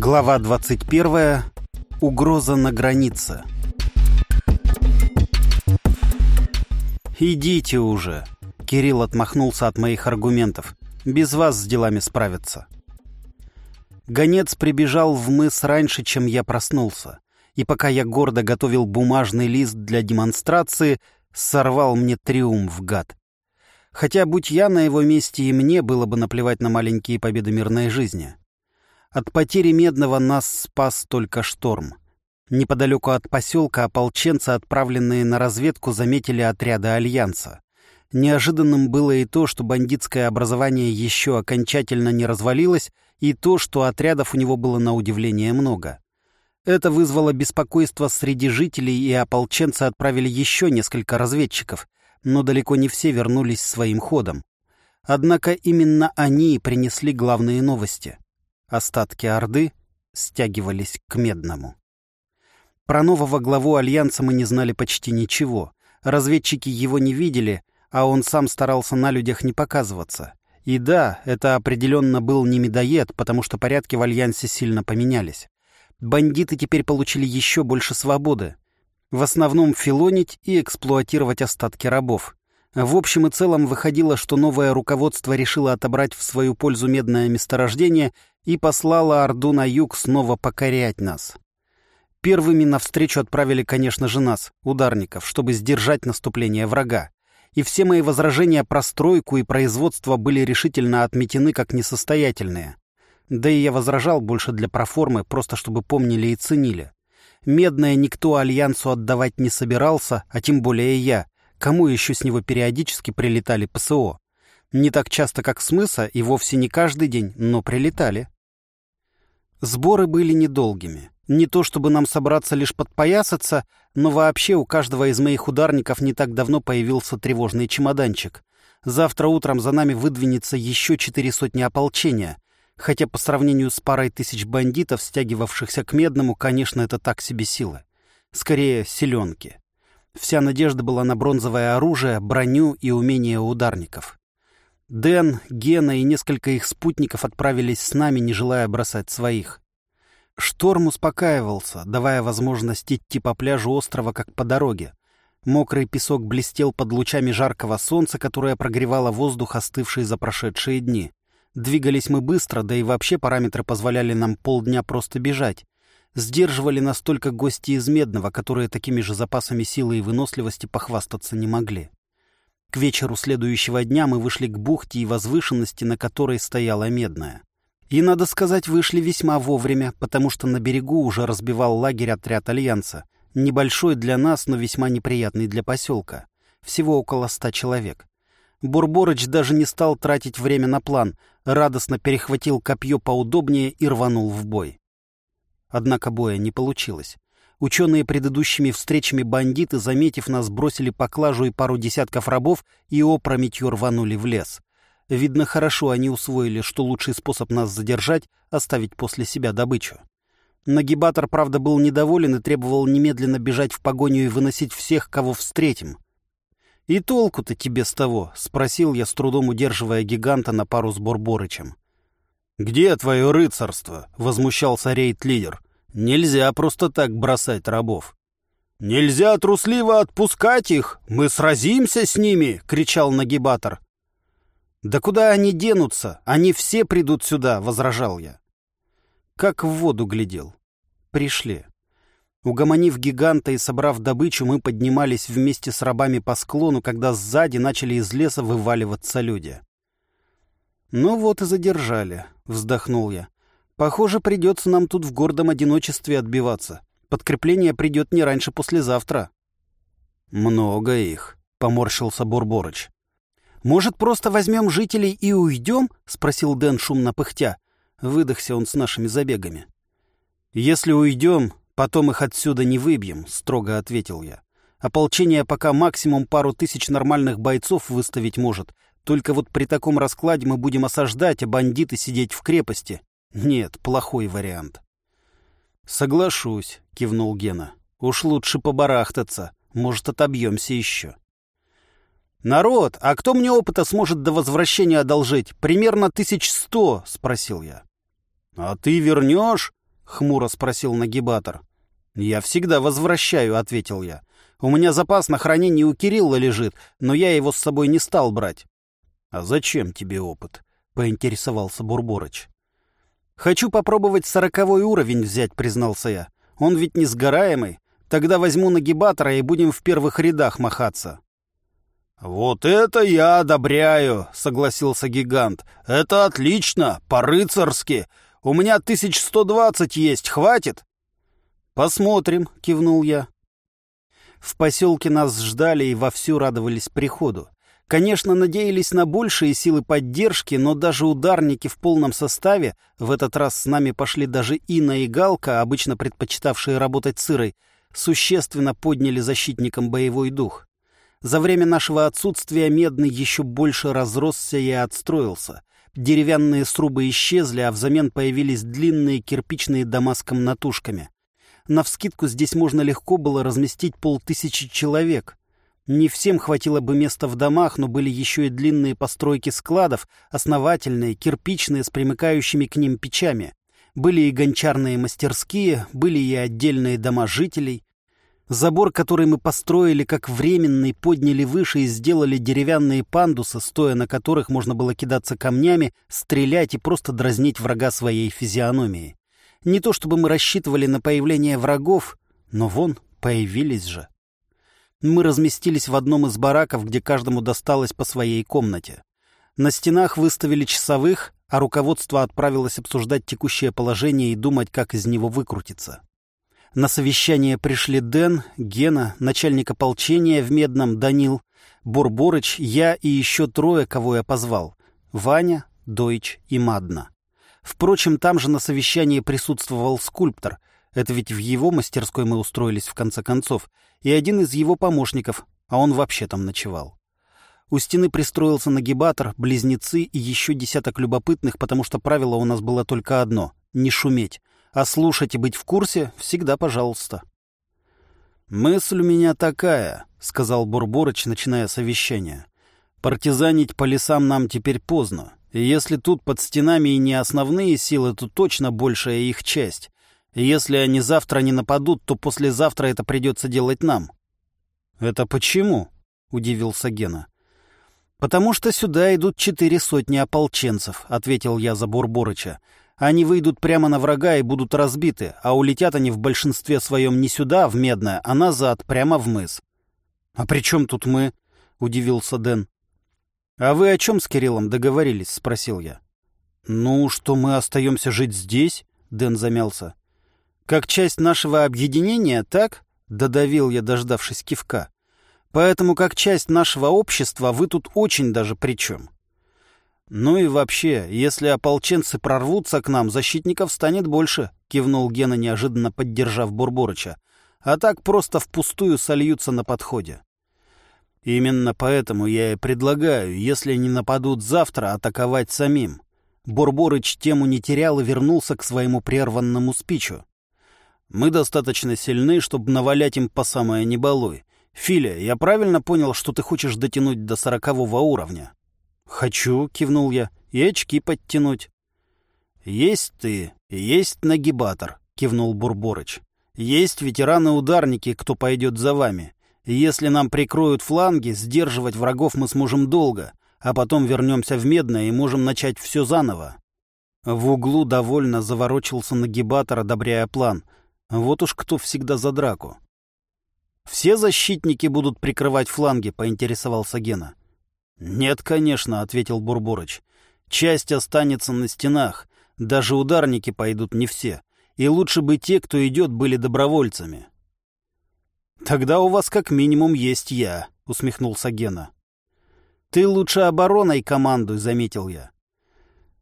Глава 21. Угроза на границе. «Идите уже!» Кирилл отмахнулся от моих аргументов. «Без вас с делами справиться». Гонец прибежал в мыс раньше, чем я проснулся. И пока я гордо готовил бумажный лист для демонстрации, сорвал мне триумф, гад. Хотя, будь я на его месте, и мне было бы наплевать на маленькие победы мирной жизни. От потери Медного нас спас только шторм. Неподалеку от поселка ополченцы, отправленные на разведку, заметили отряды Альянса. Неожиданным было и то, что бандитское образование еще окончательно не развалилось, и то, что отрядов у него было на удивление много. Это вызвало беспокойство среди жителей, и ополченцы отправили еще несколько разведчиков, но далеко не все вернулись своим ходом. Однако именно они принесли главные новости. Остатки Орды стягивались к Медному. Про нового главу Альянса мы не знали почти ничего. Разведчики его не видели, а он сам старался на людях не показываться. И да, это определенно был не медоед, потому что порядки в Альянсе сильно поменялись. Бандиты теперь получили еще больше свободы. В основном филонить и эксплуатировать остатки рабов. В общем и целом выходило, что новое руководство решило отобрать в свою пользу медное месторождение и послала Орду на юг снова покорять нас. Первыми навстречу отправили, конечно же, нас, ударников, чтобы сдержать наступление врага. И все мои возражения про стройку и производство были решительно отметены как несостоятельные. Да и я возражал больше для проформы, просто чтобы помнили и ценили. Медное никто Альянсу отдавать не собирался, а тем более я. Кому еще с него периодически прилетали ПСО? Не так часто, как с мыса, и вовсе не каждый день, но прилетали. Сборы были недолгими. Не то чтобы нам собраться лишь подпоясаться, но вообще у каждого из моих ударников не так давно появился тревожный чемоданчик. Завтра утром за нами выдвинется еще четыре сотни ополчения. Хотя по сравнению с парой тысяч бандитов, стягивавшихся к Медному, конечно, это так себе силы. Скорее, селенки. Вся надежда была на бронзовое оружие, броню и умение ударников. Дэн, Гена и несколько их спутников отправились с нами, не желая бросать своих. Шторм успокаивался, давая возможность идти по пляжу острова, как по дороге. Мокрый песок блестел под лучами жаркого солнца, которое прогревало воздух, остывший за прошедшие дни. Двигались мы быстро, да и вообще параметры позволяли нам полдня просто бежать. Сдерживали нас только гости из Медного, которые такими же запасами силы и выносливости похвастаться не могли. К вечеру следующего дня мы вышли к бухте и возвышенности, на которой стояла медная. И, надо сказать, вышли весьма вовремя, потому что на берегу уже разбивал лагерь отряд Альянса. Небольшой для нас, но весьма неприятный для поселка. Всего около ста человек. Бурборыч даже не стал тратить время на план, радостно перехватил копье поудобнее и рванул в бой. Однако боя не получилось. Ученые предыдущими встречами бандиты, заметив нас, бросили поклажу и пару десятков рабов и опрометью рванули в лес. Видно, хорошо они усвоили, что лучший способ нас задержать — оставить после себя добычу. Нагибатор, правда, был недоволен и требовал немедленно бежать в погоню и выносить всех, кого встретим. «И толку-то тебе с того?» — спросил я, с трудом удерживая гиганта на пару с Борборычем. «Где твое рыцарство?» — возмущался рейд-лидер. Нельзя просто так бросать рабов. «Нельзя трусливо отпускать их! Мы сразимся с ними!» — кричал нагибатор. «Да куда они денутся? Они все придут сюда!» — возражал я. Как в воду глядел. Пришли. Угомонив гиганта и собрав добычу, мы поднимались вместе с рабами по склону, когда сзади начали из леса вываливаться люди. «Ну вот и задержали», — вздохнул я. Похоже, придется нам тут в гордом одиночестве отбиваться. Подкрепление придет не раньше послезавтра. Много их, поморщился Бурборыч. Может, просто возьмем жителей и уйдем? спросил Дэн шумно пыхтя. Выдохся он с нашими забегами. Если уйдем, потом их отсюда не выбьем, строго ответил я. Ополчение пока максимум пару тысяч нормальных бойцов выставить может. Только вот при таком раскладе мы будем осаждать, а бандиты сидеть в крепости. Нет, плохой вариант. Соглашусь, кивнул Гена. Уж лучше побарахтаться. Может, отобьемся еще. «Народ, а кто мне опыта сможет до возвращения одолжить? Примерно тысяч сто?» — спросил я. «А ты вернешь?» хмуро спросил нагибатор. «Я всегда возвращаю», — ответил я. «У меня запас на хранении у Кирилла лежит, но я его с собой не стал брать». «А зачем тебе опыт?» — поинтересовался Бурборыч. «Хочу попробовать сороковой уровень взять», — признался я. «Он ведь не сгораемый. Тогда возьму нагибатора и будем в первых рядах махаться». «Вот это я одобряю», — согласился гигант. «Это отлично, по-рыцарски. У меня 1120 есть, хватит?» «Посмотрим», — кивнул я. В поселке нас ждали и вовсю радовались приходу. Конечно, надеялись на большие силы поддержки, но даже ударники в полном составе, в этот раз с нами пошли даже Инна и Галка, обычно предпочитавшие работать сырой, существенно подняли защитникам боевой дух. За время нашего отсутствия Медный еще больше разросся и отстроился. Деревянные срубы исчезли, а взамен появились длинные кирпичные дома с комнатушками. Навскидку здесь можно легко было разместить полтысячи человек. Не всем хватило бы места в домах, но были еще и длинные постройки складов, основательные, кирпичные, с примыкающими к ним печами. Были и гончарные мастерские, были и отдельные дома жителей. Забор, который мы построили как временный, подняли выше и сделали деревянные пандусы, стоя на которых можно было кидаться камнями, стрелять и просто дразнить врага своей физиономией. Не то чтобы мы рассчитывали на появление врагов, но вон, появились же мы разместились в одном из бараков, где каждому досталось по своей комнате. На стенах выставили часовых, а руководство отправилось обсуждать текущее положение и думать, как из него выкрутиться. На совещание пришли Дэн, Гена, начальник ополчения в Медном Данил, Бурборыч, я и еще трое, кого я позвал. Ваня, Дойч и Мадна. Впрочем, там же на совещании присутствовал скульптор. Это ведь в его мастерской мы устроились в конце концов и один из его помощников, а он вообще там ночевал. У стены пристроился нагибатор, близнецы и еще десяток любопытных, потому что правило у нас было только одно — не шуметь, а слушать и быть в курсе всегда пожалуйста. «Мысль у меня такая», — сказал Бурборыч, начиная совещание. «Партизанить по лесам нам теперь поздно, и если тут под стенами и не основные силы, то точно большая их часть. Если они завтра не нападут, то послезавтра это придется делать нам. «Это почему?» — удивился Гена. «Потому что сюда идут четыре сотни ополченцев», — ответил я за Бурборыча. «Они выйдут прямо на врага и будут разбиты, а улетят они в большинстве своем не сюда, в Медное, а назад, прямо в мыс». «А при чем тут мы?» — удивился Дэн. «А вы о чем с Кириллом договорились?» — спросил я. «Ну, что мы остаемся жить здесь?» — Дэн замялся. Как часть нашего объединения, так? Додавил я, дождавшись кивка. Поэтому как часть нашего общества вы тут очень даже при чем. Ну и вообще, если ополченцы прорвутся к нам, защитников станет больше, кивнул Гена, неожиданно поддержав Бурборыча. А так просто впустую сольются на подходе. Именно поэтому я и предлагаю, если не нападут завтра, атаковать самим. Бурборыч тему не терял и вернулся к своему прерванному спичу. Мы достаточно сильны, чтобы навалять им по самое небалуй. Филя, я правильно понял, что ты хочешь дотянуть до сорокового уровня? Хочу, кивнул я, и очки подтянуть. Есть ты, есть нагибатор, кивнул Бурборыч. Есть ветераны-ударники, кто пойдет за вами. Если нам прикроют фланги, сдерживать врагов мы сможем долго, а потом вернемся в Медное и можем начать все заново. В углу довольно заворочился нагибатор, одобряя план — вот уж кто всегда за драку. «Все защитники будут прикрывать фланги», — поинтересовался Гена. «Нет, конечно», — ответил Бурборыч. «Часть останется на стенах. Даже ударники пойдут не все. И лучше бы те, кто идет, были добровольцами». «Тогда у вас как минимум есть я», — усмехнулся Гена. «Ты лучше обороной командуй», — заметил я.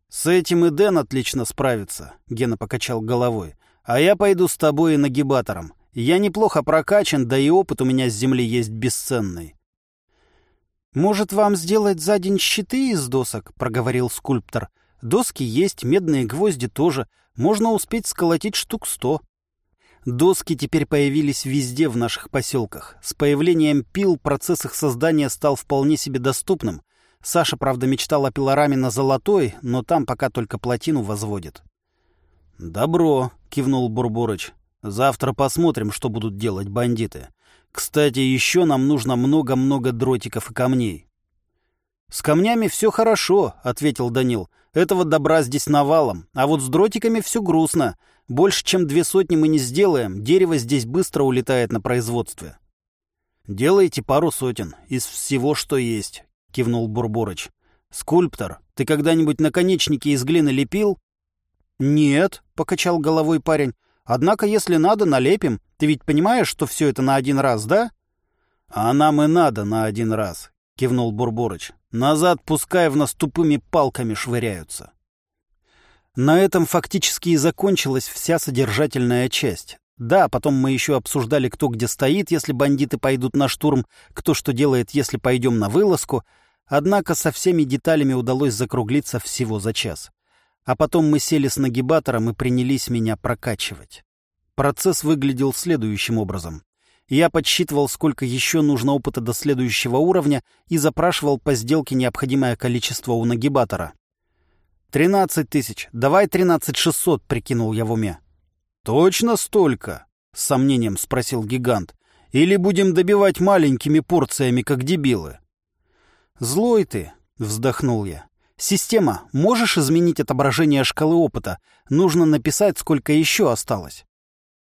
«С этим и Дэн отлично справится», — Гена покачал головой. А я пойду с тобой и нагибатором. Я неплохо прокачан, да и опыт у меня с земли есть бесценный. «Может, вам сделать за день щиты из досок?» — проговорил скульптор. «Доски есть, медные гвозди тоже. Можно успеть сколотить штук сто». Доски теперь появились везде в наших поселках. С появлением пил процесс их создания стал вполне себе доступным. Саша, правда, мечтал о пилораме на золотой, но там пока только плотину возводит. «Добро», — кивнул Бурборыч. «Завтра посмотрим, что будут делать бандиты. Кстати, еще нам нужно много-много дротиков и камней». «С камнями все хорошо», — ответил Данил. «Этого добра здесь навалом. А вот с дротиками все грустно. Больше, чем две сотни мы не сделаем. Дерево здесь быстро улетает на производстве». «Делайте пару сотен из всего, что есть», — кивнул Бурборыч. «Скульптор, ты когда-нибудь наконечники из глины лепил?» «Нет», — покачал головой парень. «Однако, если надо, налепим. Ты ведь понимаешь, что все это на один раз, да?» «А нам и надо на один раз», — кивнул Бурборыч. «Назад пускай в нас тупыми палками швыряются». На этом фактически и закончилась вся содержательная часть. Да, потом мы еще обсуждали, кто где стоит, если бандиты пойдут на штурм, кто что делает, если пойдем на вылазку. Однако со всеми деталями удалось закруглиться всего за час. А потом мы сели с нагибатором и принялись меня прокачивать. Процесс выглядел следующим образом. Я подсчитывал, сколько еще нужно опыта до следующего уровня и запрашивал по сделке необходимое количество у нагибатора. «Тринадцать тысяч. Давай тринадцать шестьсот», — прикинул я в уме. «Точно столько?» — с сомнением спросил гигант. «Или будем добивать маленькими порциями, как дебилы?» «Злой ты!» — вздохнул я. «Система, можешь изменить отображение шкалы опыта? Нужно написать, сколько еще осталось».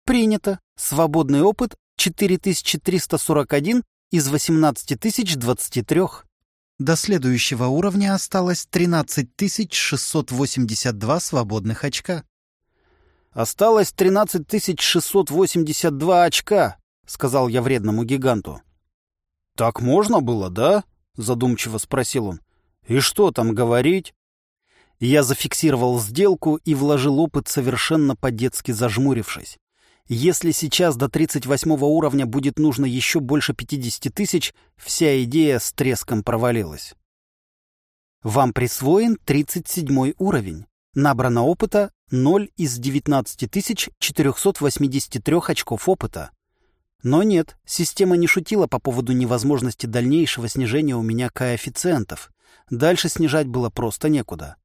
«Принято. Свободный опыт 4341 из 18023. До следующего уровня осталось 13682 свободных очка. «Осталось 13682 очка», — сказал я вредному гиганту. «Так можно было, да?» — задумчиво спросил он. «И что там говорить?» Я зафиксировал сделку и вложил опыт, совершенно по-детски зажмурившись. Если сейчас до 38 уровня будет нужно еще больше 50 тысяч, вся идея с треском провалилась. Вам присвоен 37 уровень. Набрано опыта 0 из 19 483 очков опыта. Но нет, система не шутила по поводу невозможности дальнейшего снижения у меня коэффициентов. Дальше снижать было просто некуда.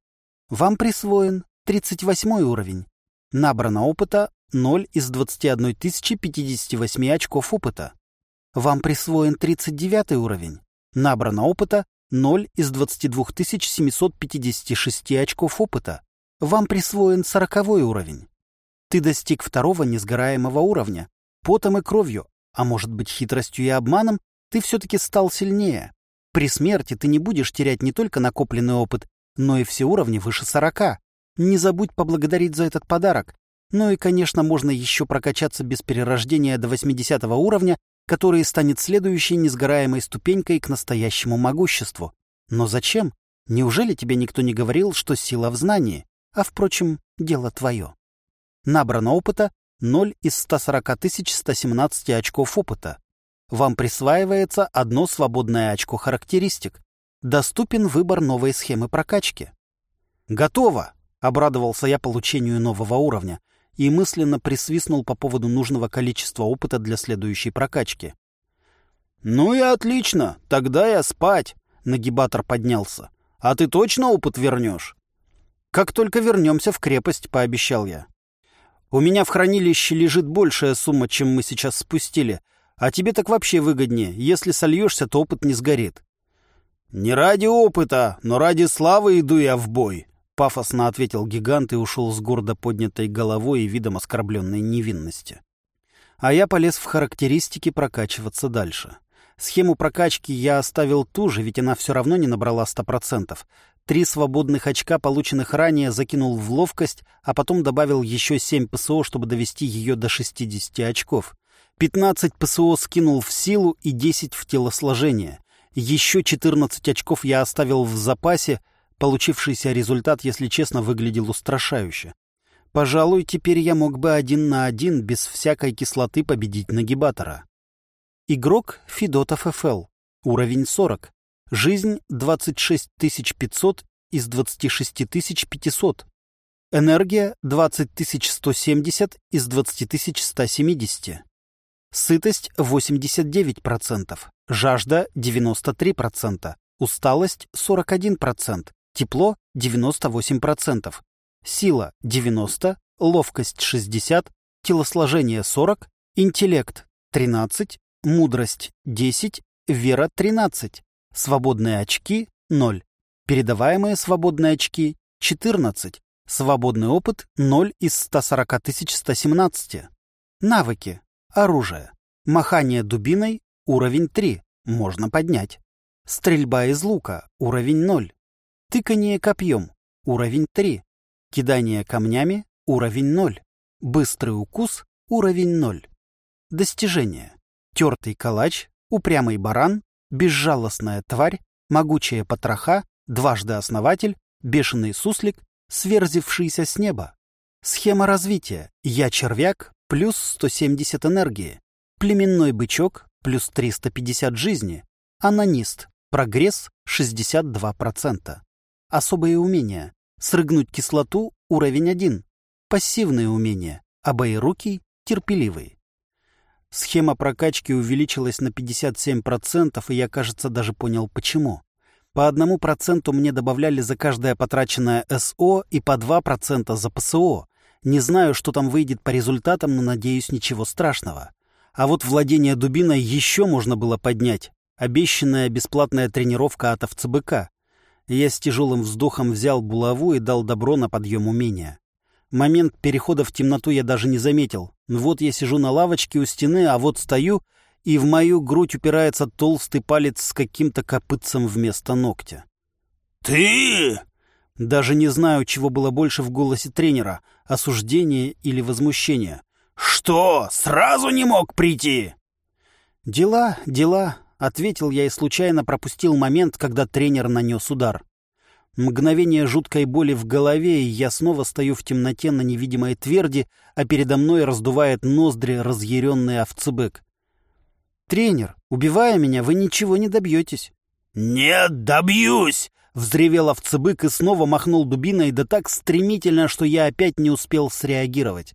Вам присвоен 38 уровень. Набрано опыта 0 из 21 058 очков опыта. Вам присвоен 39 уровень. Набрано опыта 0 из 22 756 очков опыта. Вам присвоен сороковой уровень. Ты достиг второго несгораемого уровня. Потом и кровью, а может быть хитростью и обманом, ты все-таки стал сильнее. При смерти ты не будешь терять не только накопленный опыт, но и все уровни выше сорока. Не забудь поблагодарить за этот подарок. Ну и, конечно, можно еще прокачаться без перерождения до 80 уровня, который станет следующей несгораемой ступенькой к настоящему могуществу. Но зачем? Неужели тебе никто не говорил, что сила в знании? А, впрочем, дело твое. Набрано опыта 0 из 140 117 очков опыта. Вам присваивается одно свободное очко характеристик. Доступен выбор новой схемы прокачки. «Готово!» — обрадовался я получению нового уровня и мысленно присвистнул по поводу нужного количества опыта для следующей прокачки. «Ну и отлично! Тогда я спать!» — нагибатор поднялся. «А ты точно опыт вернешь?» «Как только вернемся в крепость», — пообещал я. «У меня в хранилище лежит большая сумма, чем мы сейчас спустили, а тебе так вообще выгоднее. Если сольешься, то опыт не сгорит». «Не ради опыта, но ради славы иду я в бой», — пафосно ответил гигант и ушел с гордо поднятой головой и видом оскорбленной невинности. А я полез в характеристики прокачиваться дальше. Схему прокачки я оставил ту же, ведь она все равно не набрала 100%. Три свободных очка, полученных ранее, закинул в ловкость, а потом добавил еще семь ПСО, чтобы довести ее до 60 очков. 15 ПСО скинул в силу и 10 в телосложение. Еще 14 очков я оставил в запасе. Получившийся результат, если честно, выглядел устрашающе. Пожалуй, теперь я мог бы один на один без всякой кислоты победить нагибатора. Игрок Федотов ФЛ. Уровень 40. Жизнь 26500 из 26500. Энергия 20170 из 20170. Сытость 89%. Жажда 93%. Усталость 41%. Тепло 98%. сила 90, ловкость 60, телосложение 40, интеллект 13, мудрость 10, вера 13, свободные очки 0, передаваемые свободные очки 14, свободный опыт 0 из 140 117. Навыки. Оружие. Махание дубиной уровень 3, можно поднять. Стрельба из лука уровень 0. Тыкание копьем уровень 3. Кидание камнями уровень 0. Быстрый укус уровень 0. Достижения. Тертый калач, упрямый баран, безжалостная тварь, могучая потроха, дважды основатель, бешеный суслик, сверзившийся с неба. Схема развития. Я червяк, плюс 170 энергии. Племенной бычок, плюс 350 жизни. Анонист, прогресс 62%. Особые умения. Срыгнуть кислоту, уровень 1. Пассивные умения. Обоирукий, терпеливый. Схема прокачки увеличилась на 57%, и я, кажется, даже понял, почему. По одному проценту мне добавляли за каждое потраченное СО и по 2% за ПСО. Не знаю, что там выйдет по результатам, но надеюсь, ничего страшного. А вот владение дубиной еще можно было поднять. Обещанная бесплатная тренировка от овцебыка. Я с тяжелым вздохом взял булаву и дал добро на подъем умения. Момент перехода в темноту я даже не заметил. Вот я сижу на лавочке у стены, а вот стою, и в мою грудь упирается толстый палец с каким-то копытцем вместо ногтя. «Ты!» Даже не знаю, чего было больше в голосе тренера — осуждение или возмущение. «Что, сразу не мог прийти?» «Дела, дела», — ответил я и случайно пропустил момент, когда тренер нанес удар. Мгновение жуткой боли в голове, и я снова стою в темноте на невидимой тверди, а передо мной раздувает ноздри разъяренный овцебык. «Тренер, убивая меня, вы ничего не добьетесь». «Нет, добьюсь!» — взревел овцебык и снова махнул дубиной, да так стремительно, что я опять не успел среагировать.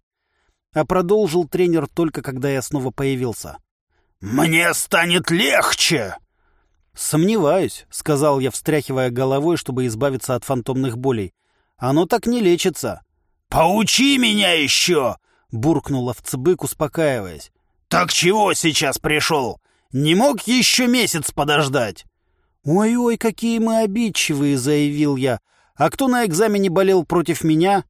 А продолжил тренер только когда я снова появился. «Мне станет легче!» «Сомневаюсь», — сказал я, встряхивая головой, чтобы избавиться от фантомных болей. «Оно так не лечится». «Поучи меня еще!» — буркнул овцебык, успокаиваясь. «Так чего сейчас пришел? Не мог еще месяц подождать?» «Ой-ой, какие мы обидчивые!» — заявил я. «А кто на экзамене болел против меня?»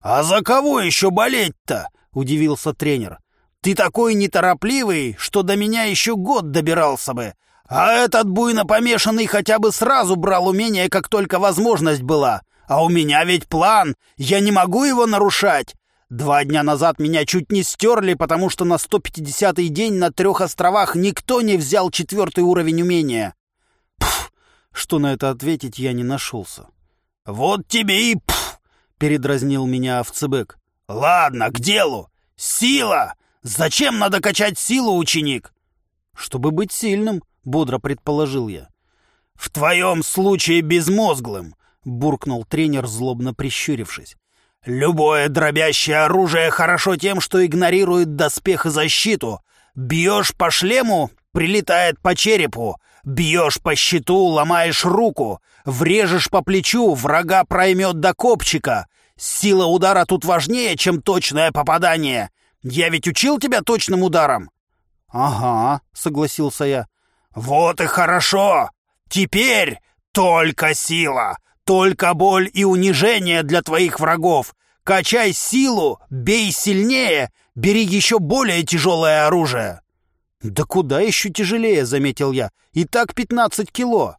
«А за кого еще болеть-то?» — удивился тренер. «Ты такой неторопливый, что до меня еще год добирался бы. А этот буйно помешанный хотя бы сразу брал умение, как только возможность была. А у меня ведь план, я не могу его нарушать. Два дня назад меня чуть не стерли, потому что на 150-й день на трех островах никто не взял четвертый уровень умения. Что на это ответить я не нашелся. «Вот тебе и пф!» — передразнил меня овцебек. «Ладно, к делу. Сила! Зачем надо качать силу, ученик?» «Чтобы быть сильным», бодро предположил я. «В твоем случае безмозглым», — буркнул тренер, злобно прищурившись. «Любое дробящее оружие хорошо тем, что игнорирует доспех и защиту. Бьешь по шлему — прилетает по черепу. Бьешь по щиту — ломаешь руку. Врежешь по плечу — врага проймет до копчика. Сила удара тут важнее, чем точное попадание. Я ведь учил тебя точным ударом?» «Ага», — согласился я. «Вот и хорошо! Теперь только сила, только боль и унижение для твоих врагов. Качай силу, бей сильнее, бери еще более тяжелое оружие». «Да куда еще тяжелее?» — заметил я. «И так пятнадцать кило».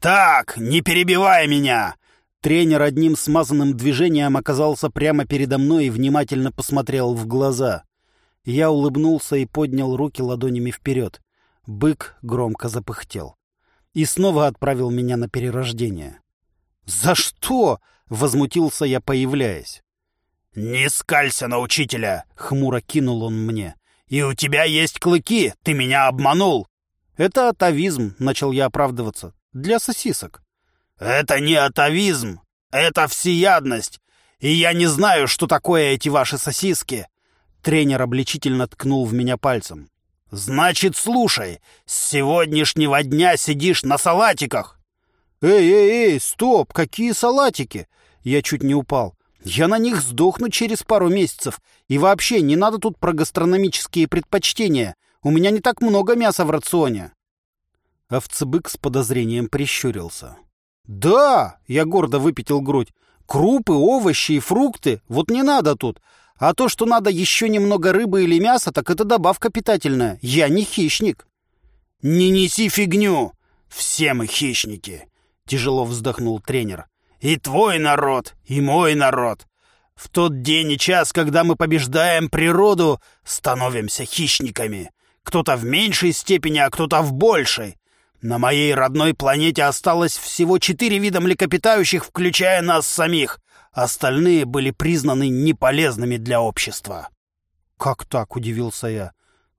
«Так, не перебивай меня!» Тренер одним смазанным движением оказался прямо передо мной и внимательно посмотрел в глаза. Я улыбнулся и поднял руки ладонями вперед. Бык громко запыхтел. И снова отправил меня на перерождение. «За что?» — возмутился я, появляясь. «Не скалься на учителя!» — хмуро кинул он мне. «И у тебя есть клыки! Ты меня обманул!» «Это атовизм», — начал я оправдываться. «Для сосисок». «Это не атовизм! Это всеядность! И я не знаю, что такое эти ваши сосиски!» Тренер обличительно ткнул в меня пальцем. «Значит, слушай, с сегодняшнего дня сидишь на салатиках!» «Эй, эй, эй, стоп! Какие салатики?» Я чуть не упал. Я на них сдохну через пару месяцев. И вообще, не надо тут про гастрономические предпочтения. У меня не так много мяса в рационе. Овцебык с подозрением прищурился. «Да!» — я гордо выпятил грудь. «Крупы, овощи и фрукты. Вот не надо тут. А то, что надо еще немного рыбы или мяса, так это добавка питательная. Я не хищник». «Не неси фигню! Все мы хищники!» — тяжело вздохнул тренер. «И твой народ, и мой народ. В тот день и час, когда мы побеждаем природу, становимся хищниками. Кто-то в меньшей степени, а кто-то в большей. На моей родной планете осталось всего четыре вида млекопитающих, включая нас самих. Остальные были признаны неполезными для общества. «Как так?» — удивился я.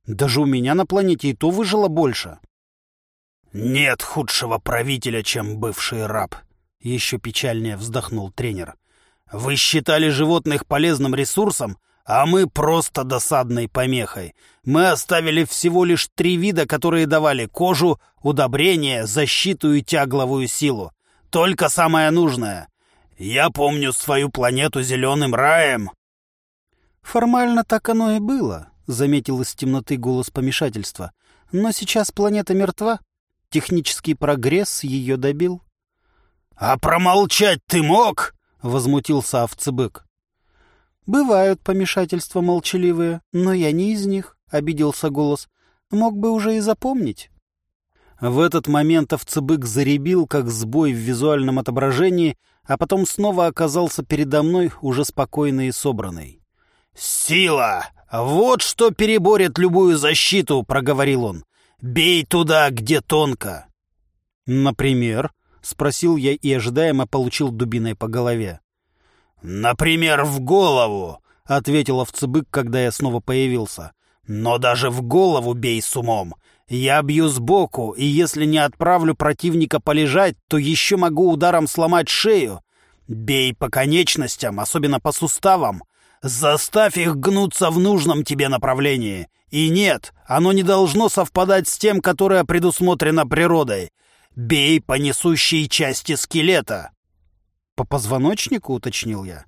«Даже у меня на планете и то выжило больше». «Нет худшего правителя, чем бывший раб», — еще печальнее вздохнул тренер. «Вы считали животных полезным ресурсом, а мы просто досадной помехой. Мы оставили всего лишь три вида, которые давали кожу, удобрение, защиту и тягловую силу. Только самое нужное. Я помню свою планету зеленым раем. Формально так оно и было, заметил из темноты голос помешательства. Но сейчас планета мертва. Технический прогресс ее добил. А промолчать ты мог? возмутился овцебык. «Бывают помешательства молчаливые, но я не из них», — обиделся голос. «Мог бы уже и запомнить». В этот момент овцебык заребил, как сбой в визуальном отображении, а потом снова оказался передо мной, уже спокойный и собранный. «Сила! Вот что переборет любую защиту!» — проговорил он. «Бей туда, где тонко!» «Например?» — спросил я и ожидаемо получил дубиной по голове. «Например, в голову», — ответил овцебык, когда я снова появился. «Но даже в голову бей с умом. Я бью сбоку, и если не отправлю противника полежать, то еще могу ударом сломать шею. Бей по конечностям, особенно по суставам. Заставь их гнуться в нужном тебе направлении. И нет, оно не должно совпадать с тем, которое предусмотрено природой. Бей по несущей части скелета. «По позвоночнику?» — уточнил я.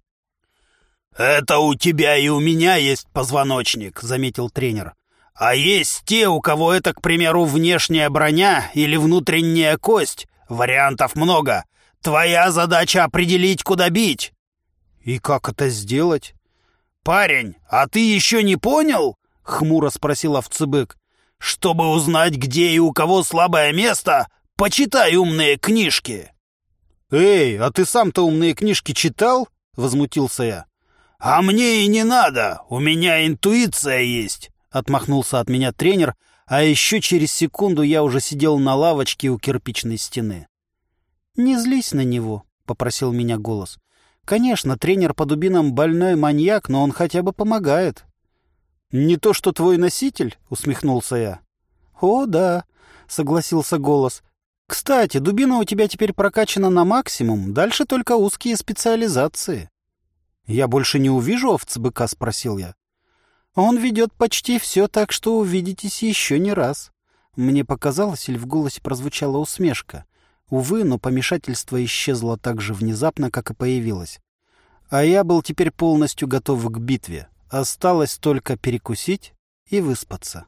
«Это у тебя и у меня есть позвоночник», — заметил тренер. «А есть те, у кого это, к примеру, внешняя броня или внутренняя кость. Вариантов много. Твоя задача определить, куда бить». «И как это сделать?» «Парень, а ты еще не понял?» — хмуро спросил овцебык. «Чтобы узнать, где и у кого слабое место, почитай умные книжки». «Эй, а ты сам-то умные книжки читал?» — возмутился я. «А мне и не надо, у меня интуиция есть», — отмахнулся от меня тренер, а еще через секунду я уже сидел на лавочке у кирпичной стены. «Не злись на него», — попросил меня голос. «Конечно, тренер по дубинам больной маньяк, но он хотя бы помогает». «Не то, что твой носитель?» — усмехнулся я. «О, да», — согласился голос. Кстати, дубина у тебя теперь прокачана на максимум, дальше только узкие специализации. Я больше не увижу овца-быка, спросил я. Он ведет почти все так, что увидитесь еще не раз. Мне показалось, или в голосе прозвучала усмешка. Увы, но помешательство исчезло так же внезапно, как и появилось. А я был теперь полностью готов к битве. Осталось только перекусить и выспаться.